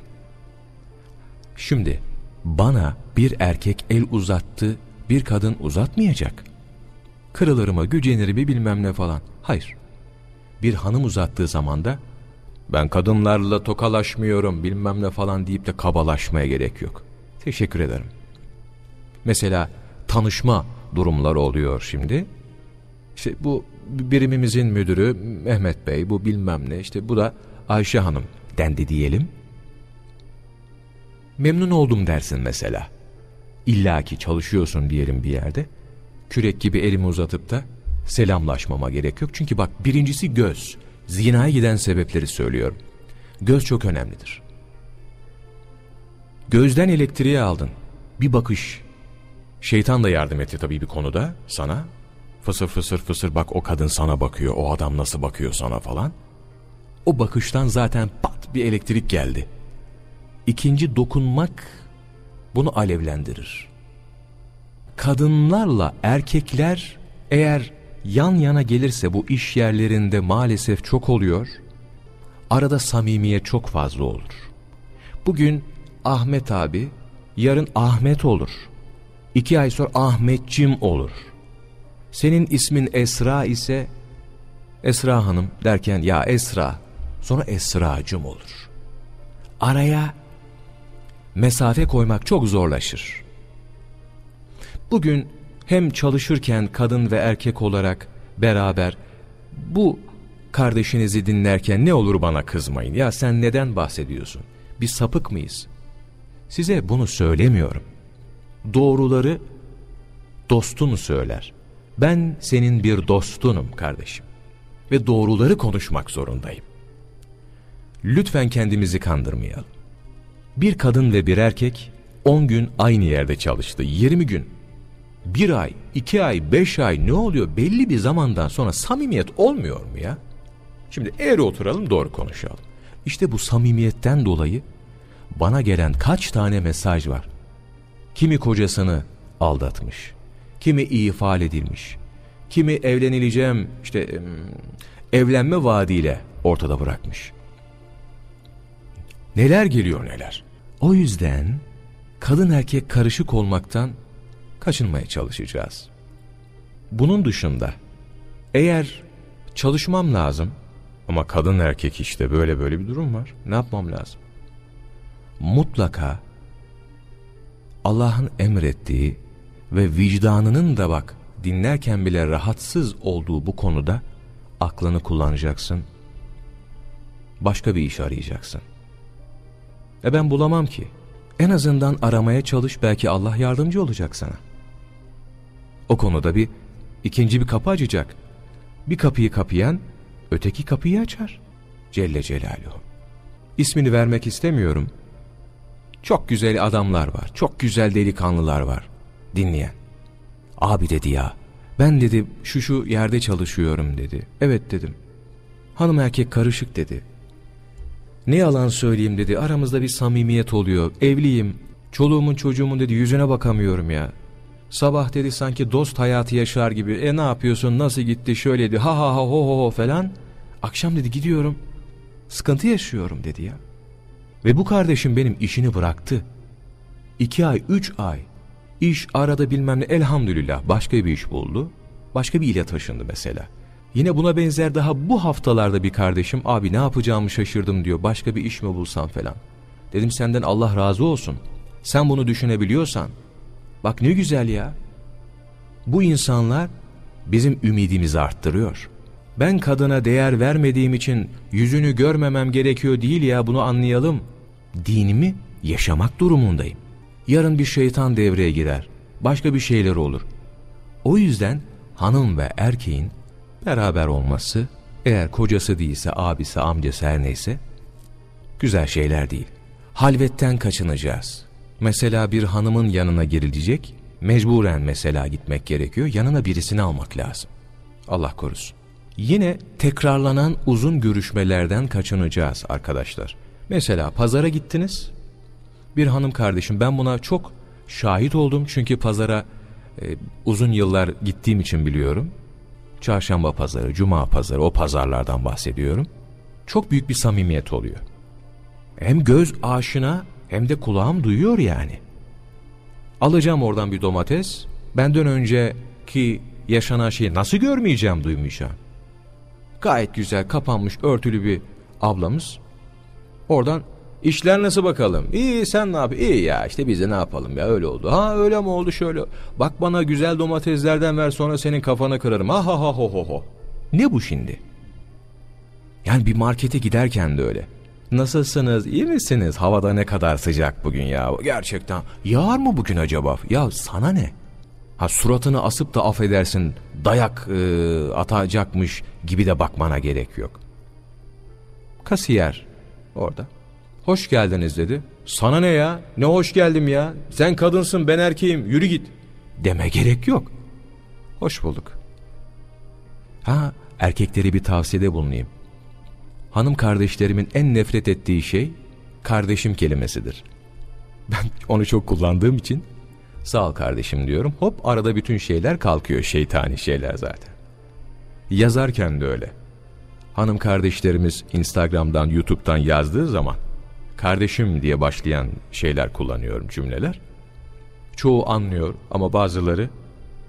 Şimdi bana bir erkek el uzattı, bir kadın uzatmayacak. Kırılırıma, gücenirimi bilmem ne falan. Hayır. Bir hanım uzattığı zaman da ben kadınlarla tokalaşmıyorum bilmem ne falan deyip de kabalaşmaya gerek yok. Teşekkür ederim. Mesela tanışma durumları oluyor şimdi. İşte bu birimimizin müdürü Mehmet Bey bu bilmem ne işte bu da Ayşe Hanım dendi diyelim. Memnun oldum dersin mesela. İlla ki çalışıyorsun diyelim bir yerde. Kürek gibi elimi uzatıp da selamlaşmama gerek yok. Çünkü bak birincisi göz. Zinaya giden sebepleri söylüyorum. Göz çok önemlidir. Gözden elektriği aldın. Bir bakış. Şeytan da yardım etti tabii bir konuda sana. Fısır fısır fısır bak o kadın sana bakıyor, o adam nasıl bakıyor sana falan. O bakıştan zaten pat bir elektrik geldi. İkinci dokunmak bunu alevlendirir. Kadınlarla erkekler eğer yan yana gelirse bu iş yerlerinde maalesef çok oluyor. Arada samimiye çok fazla olur. Bugün Ahmet abi, yarın Ahmet olur. İki ay sonra Ahmetçim olur. Senin ismin Esra ise Esra Hanım derken ya Esra sonra Esracım olur. Araya mesafe koymak çok zorlaşır. Bugün hem çalışırken kadın ve erkek olarak beraber bu kardeşinizi dinlerken ne olur bana kızmayın. Ya sen neden bahsediyorsun? Biz sapık mıyız? Size bunu söylemiyorum. Doğruları dostun söyler. Ben senin bir dostunum kardeşim. Ve doğruları konuşmak zorundayım. Lütfen kendimizi kandırmayalım. Bir kadın ve bir erkek 10 gün aynı yerde çalıştı. 20 gün. Bir ay, iki ay, beş ay ne oluyor? Belli bir zamandan sonra samimiyet olmuyor mu ya? Şimdi eğri oturalım doğru konuşalım. İşte bu samimiyetten dolayı bana gelen kaç tane mesaj var. Kimi kocasını aldatmış, kimi ifade edilmiş, kimi evlenileceğim işte evlenme vaadiyle ortada bırakmış. Neler geliyor neler. O yüzden kadın erkek karışık olmaktan kaçınmaya çalışacağız. Bunun dışında eğer çalışmam lazım ama kadın erkek işte böyle böyle bir durum var. Ne yapmam lazım? Mutlaka Allah'ın emrettiği ve vicdanının da bak dinlerken bile rahatsız olduğu bu konuda aklını kullanacaksın. Başka bir iş arayacaksın. E ben bulamam ki. En azından aramaya çalış belki Allah yardımcı olacak sana. O konuda bir ikinci bir kapı açacak. Bir kapıyı kapayan öteki kapıyı açar. Celle Celaluhu. İsmini vermek istemiyorum. Çok güzel adamlar var. Çok güzel delikanlılar var. Dinleyen. Abi dedi ya. Ben dedi şu şu yerde çalışıyorum dedi. Evet dedim. Hanım erkek karışık dedi. Ne yalan söyleyeyim dedi. Aramızda bir samimiyet oluyor. Evliyim. Çoluğumun çocuğumun dedi yüzüne bakamıyorum ya. Sabah dedi sanki dost hayatı yaşar gibi. E ne yapıyorsun nasıl gitti şöyleydi ha ha ha ho ho ho falan. Akşam dedi gidiyorum. Sıkıntı yaşıyorum dedi ya. Ve bu kardeşim benim işini bıraktı. İki ay, üç ay. İş arada bilmem ne elhamdülillah başka bir iş buldu. Başka bir ile taşındı mesela. Yine buna benzer daha bu haftalarda bir kardeşim abi ne yapacağımı şaşırdım diyor. Başka bir iş mi bulsam falan. Dedim senden Allah razı olsun. Sen bunu düşünebiliyorsan. Bak ne güzel ya. Bu insanlar bizim ümidimizi arttırıyor. Ben kadına değer vermediğim için yüzünü görmemem gerekiyor değil ya bunu anlayalım. Dinimi yaşamak durumundayım. Yarın bir şeytan devreye girer. Başka bir şeyler olur. O yüzden hanım ve erkeğin beraber olması eğer kocası değilse abisi amcası her neyse güzel şeyler değil. Halvetten kaçınacağız. Mesela bir hanımın yanına girilecek mecburen mesela gitmek gerekiyor yanına birisini almak lazım. Allah korusun. Yine tekrarlanan uzun görüşmelerden kaçınacağız arkadaşlar. Mesela pazara gittiniz. Bir hanım kardeşim ben buna çok şahit oldum çünkü pazara e, uzun yıllar gittiğim için biliyorum. Çarşamba pazarı, cuma pazarı o pazarlardan bahsediyorum. Çok büyük bir samimiyet oluyor. Hem göz aşina hem de kulağım duyuyor yani. Alacağım oradan bir domates. Benden önceki yaşanan şeyi nasıl görmeyeceğim, duymayacağım. Gayet güzel kapanmış örtülü bir ablamız. Oradan işler nasıl bakalım? İyi sen ne yap? İyi ya işte biz de ne yapalım ya öyle oldu. Ha öyle mi oldu şöyle. Bak bana güzel domateslerden ver sonra senin kafanı kırarım. Ha ha ha ho ho ho. Ne bu şimdi? Yani bir markete giderken de öyle. Nasılsınız? İyi misiniz? Havada ne kadar sıcak bugün ya. Gerçekten. Yağar mı bugün acaba? Ya sana ne? Ha suratını asıp da affedersin dayak e, atacakmış gibi de bakmana gerek yok. Kasiyer orada. Hoş geldiniz dedi. Sana ne ya? Ne hoş geldim ya? Sen kadınsın ben erkeğim yürü git. Deme gerek yok. Hoş bulduk. Ha erkekleri bir tavsiyede bulunayım. Hanım kardeşlerimin en nefret ettiği şey kardeşim kelimesidir. Ben onu çok kullandığım için sağ ol kardeşim diyorum. Hop arada bütün şeyler kalkıyor şeytani şeyler zaten. Yazarken de öyle. Hanım kardeşlerimiz Instagram'dan, YouTube'dan yazdığı zaman kardeşim diye başlayan şeyler kullanıyorum cümleler. Çoğu anlıyor ama bazıları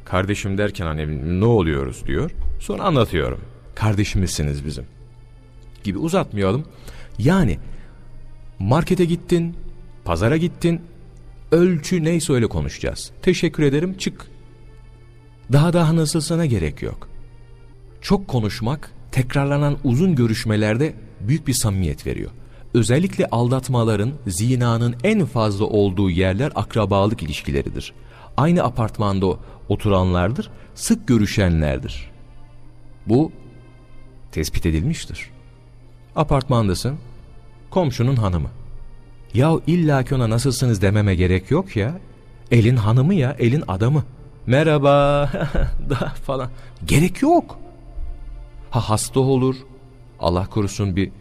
kardeşim derken hani ne oluyoruz diyor. Sonra anlatıyorum. Kardeşimizsiniz bizim. Gibi uzatmayalım. Yani markete gittin, pazara gittin, ölçü neyse öyle konuşacağız. Teşekkür ederim çık. Daha daha nasılsına gerek yok. Çok konuşmak tekrarlanan uzun görüşmelerde büyük bir samimiyet veriyor. Özellikle aldatmaların, zinanın en fazla olduğu yerler akrabalık ilişkileridir. Aynı apartmanda oturanlardır, sık görüşenlerdir. Bu tespit edilmiştir. Apartmandasın, komşunun hanımı. Ya illa ki ona nasılsınız dememe gerek yok ya. Elin hanımı ya, elin adamı. Merhaba da falan. Gerek yok. Ha hasta olur, Allah korusun bir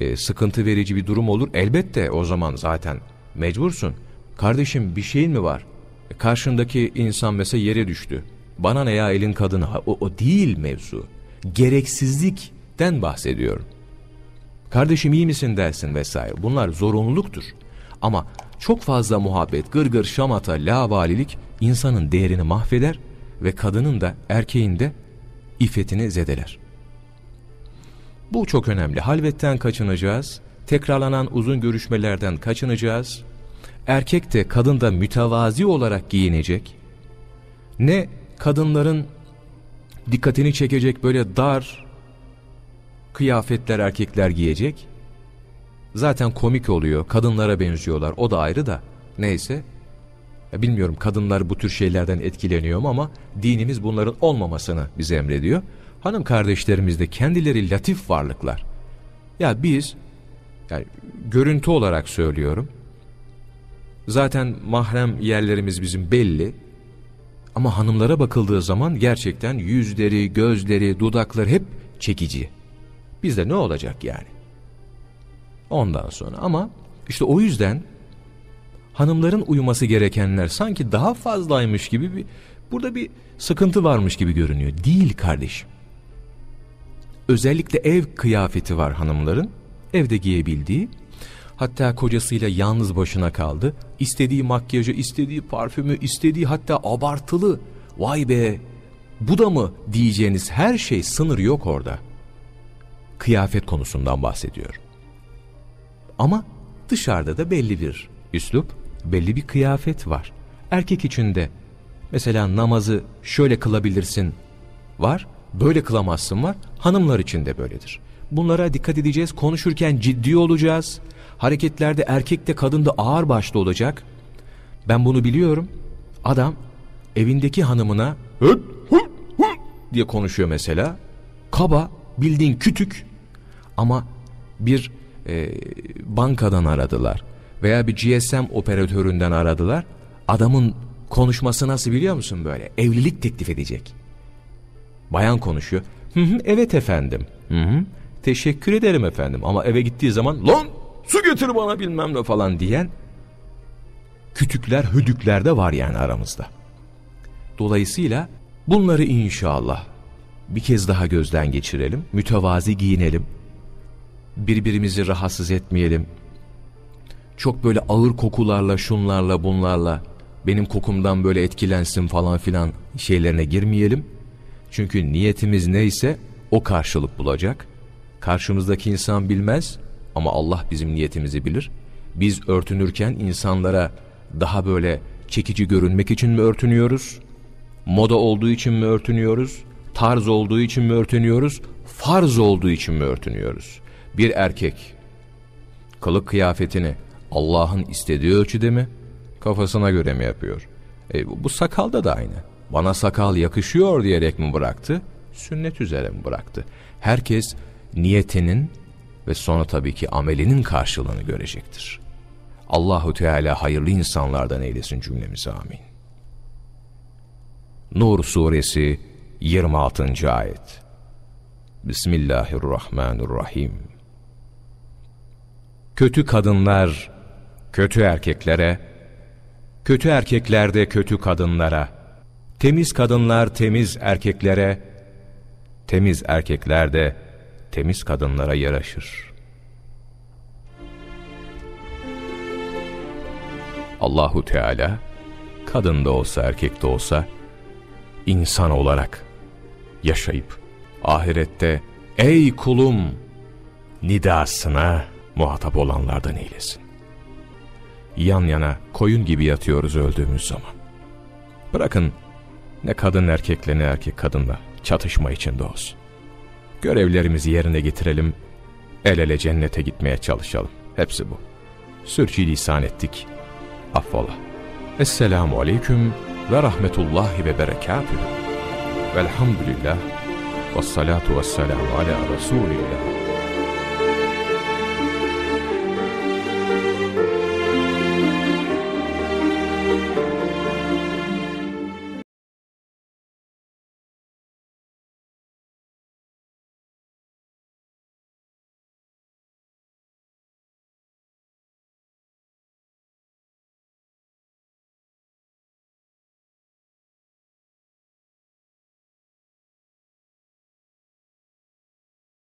e, sıkıntı verici bir durum olur. Elbette o zaman zaten mecbursun. Kardeşim bir şeyin mi var? E, karşındaki insan mesela yere düştü. Bana ne ya elin kadını? O, o değil mevzu. Gereksizlikten bahsediyorum. Kardeşim iyi misin dersin vesaire. Bunlar zorunluluktur. Ama çok fazla muhabbet, gırgır, şamata, lavalilik insanın değerini mahveder ve kadının da erkeğin de iffetini zedeler. Bu çok önemli. Halvetten kaçınacağız. Tekrarlanan uzun görüşmelerden kaçınacağız. Erkek de kadın da mütevazi olarak giyinecek. Ne kadınların dikkatini çekecek böyle dar kıyafetler erkekler giyecek. Zaten komik oluyor. Kadınlara benziyorlar. O da ayrı da. Neyse. Ya bilmiyorum kadınlar bu tür şeylerden etkileniyor mu ama dinimiz bunların olmamasını bize emrediyor. Hanım kardeşlerimiz de kendileri latif varlıklar. Ya biz yani görüntü olarak söylüyorum. Zaten mahrem yerlerimiz bizim belli. Ama hanımlara bakıldığı zaman gerçekten yüzleri, gözleri, dudakları hep çekici. Bizde ne olacak yani? Ondan sonra ama işte o yüzden hanımların uyuması gerekenler sanki daha fazlaymış gibi bir burada bir sıkıntı varmış gibi görünüyor. Değil kardeşim. Özellikle ev kıyafeti var hanımların. Evde giyebildiği. Hatta kocasıyla yalnız başına kaldı. İstediği makyajı, istediği parfümü, istediği hatta abartılı. Vay be bu da mı diyeceğiniz her şey sınır yok orada. Kıyafet konusundan bahsediyor. Ama dışarıda da belli bir üslup, belli bir kıyafet var. Erkek için de mesela namazı şöyle kılabilirsin var böyle kılamazsın var. Hanımlar için de böyledir. Bunlara dikkat edeceğiz. Konuşurken ciddi olacağız. Hareketlerde erkek de kadın da ağır başlı olacak. Ben bunu biliyorum. Adam evindeki hanımına diye konuşuyor mesela. Kaba, bildiğin kütük ama bir e, bankadan aradılar veya bir GSM operatöründen aradılar. Adamın konuşması nasıl biliyor musun böyle? Evlilik teklif edecek. Bayan konuşuyor. Hı hı, evet efendim. Hı hı, teşekkür ederim efendim. Ama eve gittiği zaman lan su getir bana bilmem ne falan diyen kütükler, hüdükler de var yani aramızda. Dolayısıyla bunları inşallah bir kez daha gözden geçirelim. Mütevazi giyinelim. Birbirimizi rahatsız etmeyelim. Çok böyle ağır kokularla, şunlarla, bunlarla benim kokumdan böyle etkilensin falan filan şeylerine girmeyelim. Çünkü niyetimiz neyse o karşılık bulacak. Karşımızdaki insan bilmez ama Allah bizim niyetimizi bilir. Biz örtünürken insanlara daha böyle çekici görünmek için mi örtünüyoruz? Moda olduğu için mi örtünüyoruz? Tarz olduğu için mi örtünüyoruz? Farz olduğu için mi örtünüyoruz? Bir erkek kılık kıyafetini Allah'ın istediği ölçüde mi? Kafasına göre mi yapıyor? E, bu sakalda da aynı bana sakal yakışıyor diyerek mi bıraktı? Sünnet üzere mi bıraktı? Herkes niyetinin ve sonra tabii ki amelinin karşılığını görecektir. Allahu Teala hayırlı insanlardan eylesin cümlemizi amin. Nur suresi 26. ayet. Bismillahirrahmanirrahim. Kötü kadınlar kötü erkeklere, kötü erkekler de kötü kadınlara, temiz kadınlar temiz erkeklere, temiz erkekler de temiz kadınlara yaraşır. Allahu Teala kadın da olsa erkek de olsa insan olarak yaşayıp ahirette ey kulum nidasına muhatap olanlardan eylesin. Yan yana koyun gibi yatıyoruz öldüğümüz zaman. Bırakın ne kadın erkekle ne erkek kadınla çatışma içinde olsun. Görevlerimizi yerine getirelim, el ele cennete gitmeye çalışalım. Hepsi bu. Sürçülisan ettik. Affola. Esselamu aleyküm ve rahmetullahi ve berekatühü. Velhamdülillah ve salatu ve selamu ala Resulillah.